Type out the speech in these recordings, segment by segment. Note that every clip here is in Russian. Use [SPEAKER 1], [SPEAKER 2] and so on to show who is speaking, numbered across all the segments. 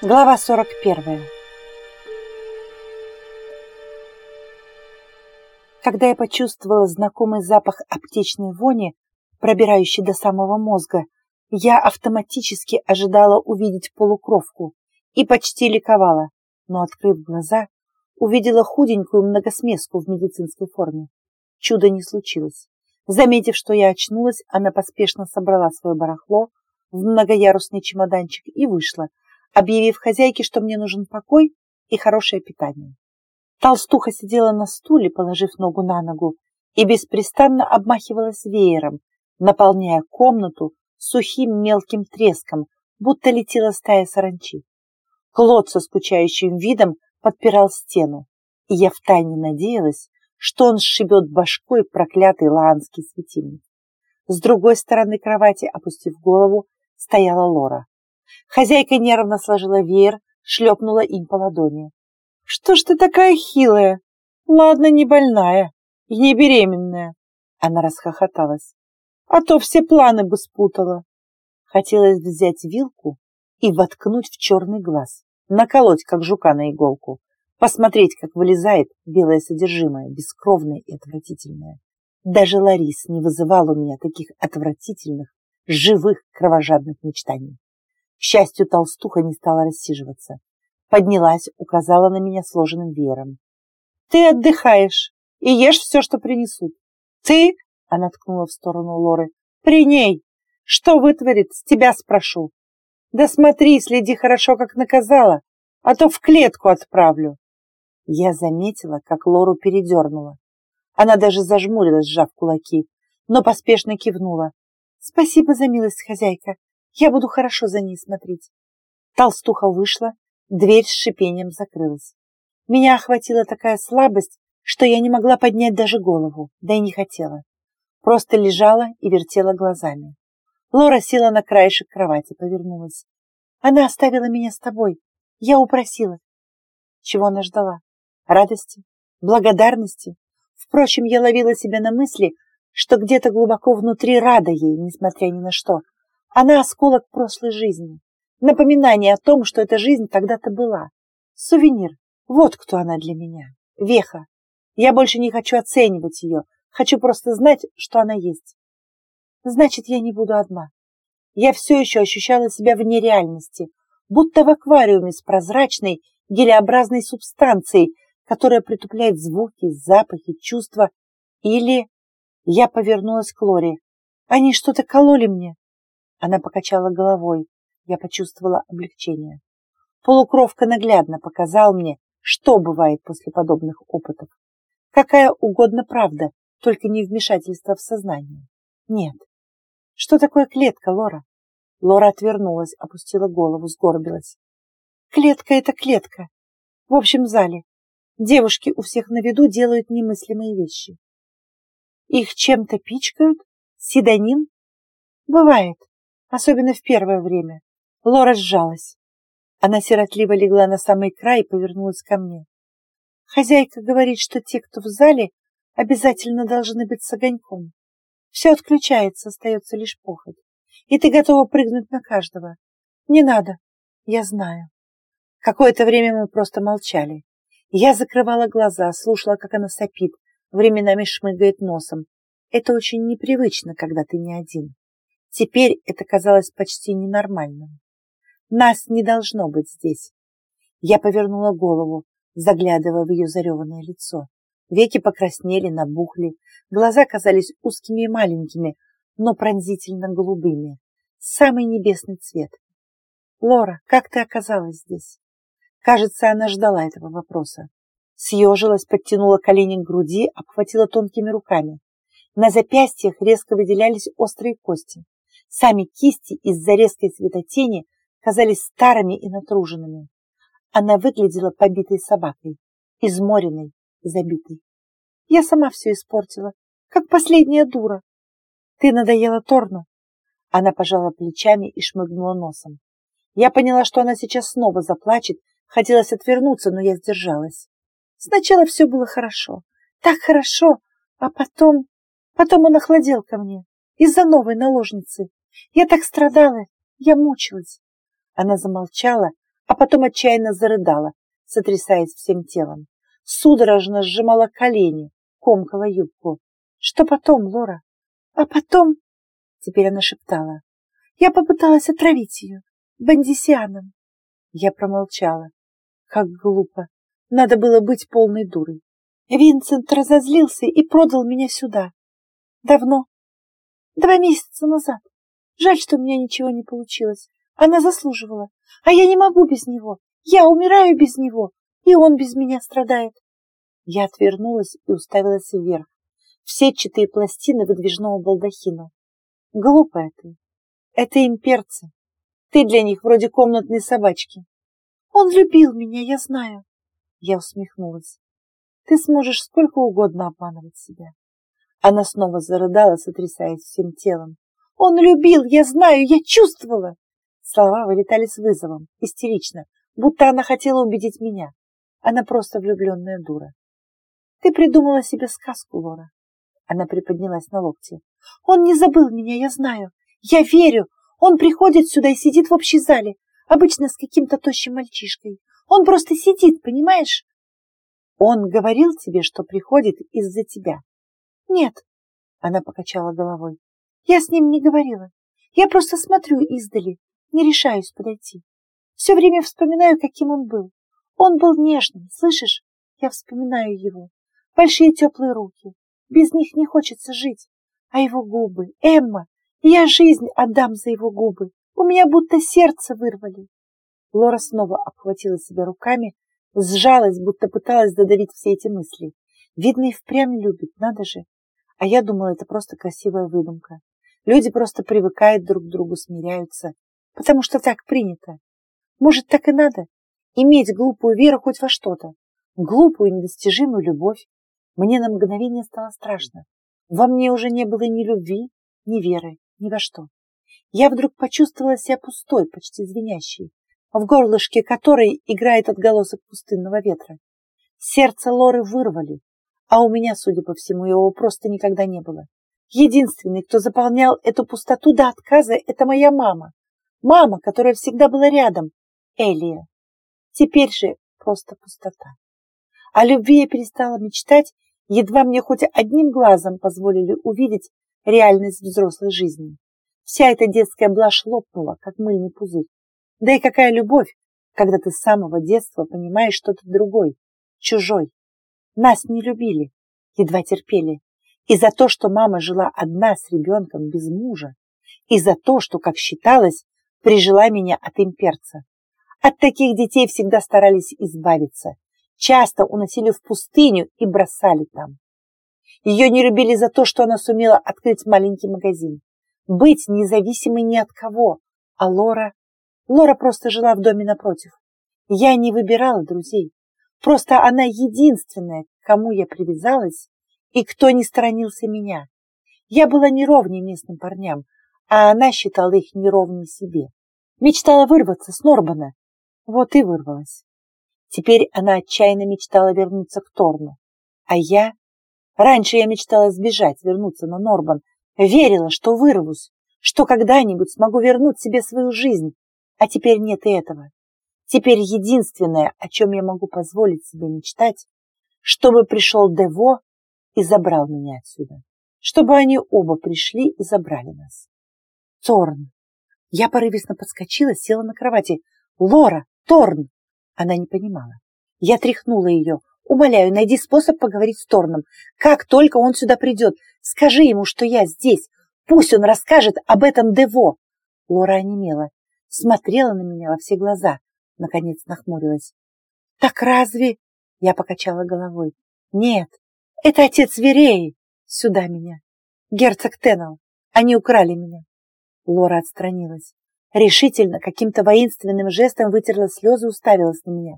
[SPEAKER 1] Глава 41 Когда я почувствовала знакомый запах аптечной вони, пробирающий до самого мозга, я автоматически ожидала увидеть полукровку и почти ликовала, но, открыв глаза, увидела худенькую многосмеску в медицинской форме. Чудо не случилось. Заметив, что я очнулась, она поспешно собрала свое барахло в многоярусный чемоданчик и вышла, объявив хозяйке, что мне нужен покой и хорошее питание. Толстуха сидела на стуле, положив ногу на ногу, и беспрестанно обмахивалась веером, наполняя комнату сухим мелким треском, будто летела стая саранчи. Клод со скучающим видом подпирал стену, и я втайне надеялась, что он сшибет башкой проклятый лаанский светильник. С другой стороны кровати, опустив голову, стояла Лора. Хозяйка нервно сложила веер, шлепнула им по ладони. «Что ж ты такая хилая? Ладно, не больная и не беременная». Она расхохоталась. «А то все планы бы спутала». Хотелось взять вилку и воткнуть в черный глаз, наколоть, как жука на иголку, посмотреть, как вылезает белое содержимое, бескровное и отвратительное. Даже Ларис не вызывал у меня таких отвратительных, живых, кровожадных мечтаний. К счастью, толстуха не стала рассиживаться. Поднялась, указала на меня сложенным веером. «Ты отдыхаешь и ешь все, что принесут. Ты, — она ткнула в сторону Лоры, — при ней. Что вытворит, с тебя спрошу. Да смотри, следи хорошо, как наказала, а то в клетку отправлю. Я заметила, как Лору передернула. Она даже зажмурилась, сжав кулаки, но поспешно кивнула. «Спасибо за милость, хозяйка. Я буду хорошо за ней смотреть. Толстуха вышла, дверь с шипением закрылась. Меня охватила такая слабость, что я не могла поднять даже голову, да и не хотела. Просто лежала и вертела глазами. Лора села на краешек кровати, повернулась. Она оставила меня с тобой. Я упросила. Чего она ждала? Радости? Благодарности? Впрочем, я ловила себя на мысли, что где-то глубоко внутри рада ей, несмотря ни на что. Она осколок прошлой жизни. Напоминание о том, что эта жизнь когда-то была. Сувенир. Вот кто она для меня. Веха. Я больше не хочу оценивать ее. Хочу просто знать, что она есть. Значит, я не буду одна. Я все еще ощущала себя вне реальности, будто в аквариуме с прозрачной, гелеобразной субстанцией, которая притупляет звуки, запахи, чувства. Или... Я повернулась к Лоре. Они что-то кололи мне. Она покачала головой. Я почувствовала облегчение. Полукровка наглядно показал мне, что бывает после подобных опытов. Какая угодно правда, только не вмешательство в сознание. Нет. Что такое клетка, Лора? Лора отвернулась, опустила голову, сгорбилась. Клетка — это клетка. В общем зале. Девушки у всех на виду делают немыслимые вещи. Их чем-то пичкают? Седанин? Бывает особенно в первое время. Лора сжалась. Она сиротливо легла на самый край и повернулась ко мне. Хозяйка говорит, что те, кто в зале, обязательно должны быть с огоньком. Все отключается, остается лишь похоть. И ты готова прыгнуть на каждого. Не надо, я знаю. Какое-то время мы просто молчали. Я закрывала глаза, слушала, как она сопит, временами шмыгает носом. Это очень непривычно, когда ты не один. Теперь это казалось почти ненормальным. Нас не должно быть здесь. Я повернула голову, заглядывая в ее зареванное лицо. Веки покраснели, набухли, глаза казались узкими и маленькими, но пронзительно голубыми. Самый небесный цвет. «Лора, как ты оказалась здесь?» Кажется, она ждала этого вопроса. Съежилась, подтянула колени к груди, обхватила тонкими руками. На запястьях резко выделялись острые кости. Сами кисти из-за резкой светотени казались старыми и натруженными. Она выглядела побитой собакой, изморенной, забитой. Я сама все испортила, как последняя дура. Ты надоела Торну. Она пожала плечами и шмыгнула носом. Я поняла, что она сейчас снова заплачет, хотелось отвернуться, но я сдержалась. Сначала все было хорошо, так хорошо, а потом... Потом он охладел ко мне из-за новой наложницы. Я так страдала, я мучилась. Она замолчала, а потом отчаянно зарыдала, сотрясаясь всем телом. Судорожно сжимала колени, комкала юбку. Что потом, Лора? А потом... Теперь она шептала. Я попыталась отравить ее бандисианом. Я промолчала. Как глупо. Надо было быть полной дурой. Винсент разозлился и продал меня сюда. Давно. Два месяца назад. Жаль, что у меня ничего не получилось. Она заслуживала. А я не могу без него. Я умираю без него. И он без меня страдает. Я отвернулась и уставилась вверх. В сетчатые пластины выдвижного балдахина. Глупая ты. Это имперцы. Ты для них вроде комнатной собачки. Он любил меня, я знаю. Я усмехнулась. Ты сможешь сколько угодно обманывать себя. Она снова зарыдала, сотрясаясь всем телом. Он любил, я знаю, я чувствовала. Слова вылетали с вызовом, истерично, будто она хотела убедить меня. Она просто влюбленная дура. Ты придумала себе сказку, Лора. Она приподнялась на локте. Он не забыл меня, я знаю. Я верю. Он приходит сюда и сидит в общей зале, обычно с каким-то тощим мальчишкой. Он просто сидит, понимаешь? Он говорил тебе, что приходит из-за тебя? Нет, она покачала головой. Я с ним не говорила. Я просто смотрю издали, не решаюсь подойти. Все время вспоминаю, каким он был. Он был нежным, слышишь? Я вспоминаю его. Большие теплые руки. Без них не хочется жить. А его губы, Эмма, я жизнь отдам за его губы. У меня будто сердце вырвали. Лора снова обхватила себя руками, сжалась, будто пыталась додавить все эти мысли. Видно, и впрямь любит, надо же. А я думала, это просто красивая выдумка. Люди просто привыкают друг к другу, смиряются, потому что так принято. Может, так и надо? Иметь глупую веру хоть во что-то. Глупую, недостижимую любовь. Мне на мгновение стало страшно. Во мне уже не было ни любви, ни веры, ни во что. Я вдруг почувствовала себя пустой, почти звенящей, в горлышке которой играет отголосок пустынного ветра. Сердце Лоры вырвали, а у меня, судя по всему, его просто никогда не было. Единственный, кто заполнял эту пустоту до отказа, это моя мама. Мама, которая всегда была рядом. Элия. Теперь же просто пустота. О любви я перестала мечтать, едва мне хоть одним глазом позволили увидеть реальность взрослой жизни. Вся эта детская блажь лопнула, как мыльный пузырь. Да и какая любовь, когда ты с самого детства понимаешь что-то другой, чужой. Нас не любили, едва терпели. И за то, что мама жила одна с ребенком без мужа, и за то, что, как считалось, прижила меня от имперца. От таких детей всегда старались избавиться, часто уносили в пустыню и бросали там. Ее не любили за то, что она сумела открыть маленький магазин, быть независимой ни от кого, а Лора... Лора просто жила в доме напротив. Я не выбирала друзей, просто она единственная, к кому я привязалась и кто не сторонился меня. Я была неровней местным парням, а она считала их неровней себе. Мечтала вырваться с Норбана. Вот и вырвалась. Теперь она отчаянно мечтала вернуться к Торну. А я... Раньше я мечтала сбежать, вернуться на Норбан. Верила, что вырвусь, что когда-нибудь смогу вернуть себе свою жизнь. А теперь нет и этого. Теперь единственное, о чем я могу позволить себе мечтать, чтобы пришел Дево и забрал меня отсюда. Чтобы они оба пришли и забрали нас. Торн. Я порывисто подскочила, села на кровати. Лора, Торн. Она не понимала. Я тряхнула ее. Умоляю, найди способ поговорить с Торном. Как только он сюда придет, скажи ему, что я здесь. Пусть он расскажет об этом Дево. Лора онемела, смотрела на меня во все глаза. Наконец нахмурилась. Так разве... Я покачала головой. Нет, это отец Вереи. Сюда меня. Герцог Теннел. Они украли меня. Лора отстранилась. Решительно, каким-то воинственным жестом вытерла слезы и уставилась на меня.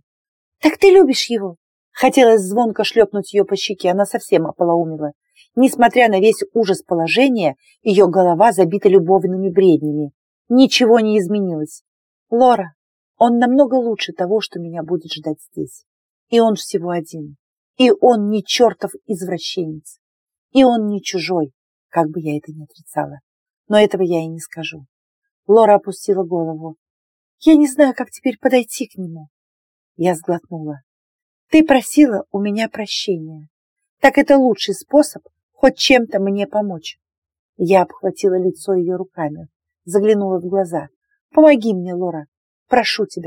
[SPEAKER 1] «Так ты любишь его?» Хотелось звонко шлепнуть ее по щеке, она совсем ополоумила. Несмотря на весь ужас положения, ее голова забита любовными бреднями. Ничего не изменилось. «Лора, он намного лучше того, что меня будет ждать здесь. И он всего один. И он не чертов извращенец. И он не чужой, как бы я это ни отрицала. Но этого я и не скажу. Лора опустила голову. Я не знаю, как теперь подойти к нему. Я сглотнула. Ты просила у меня прощения. Так это лучший способ хоть чем-то мне помочь. Я обхватила лицо ее руками, заглянула в глаза. Помоги мне, Лора, прошу тебя.